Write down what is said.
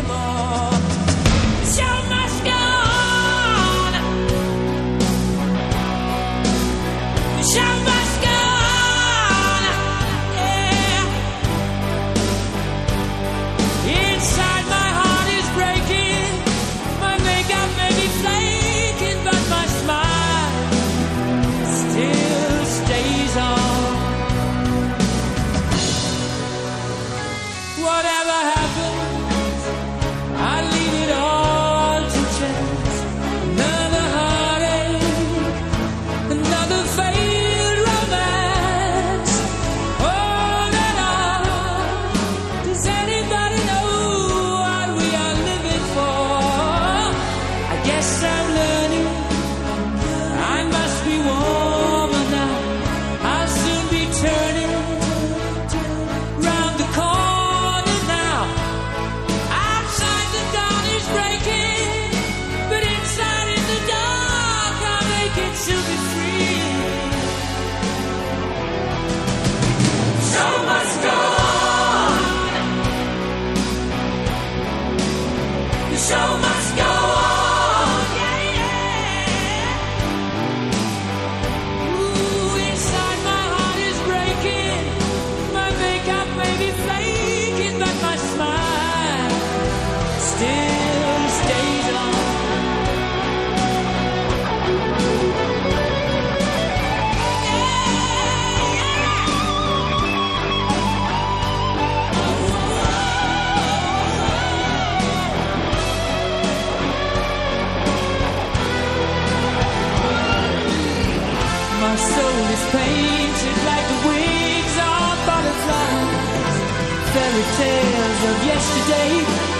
very. show must painted like the wings of butterflies, fairy tales of yesterday.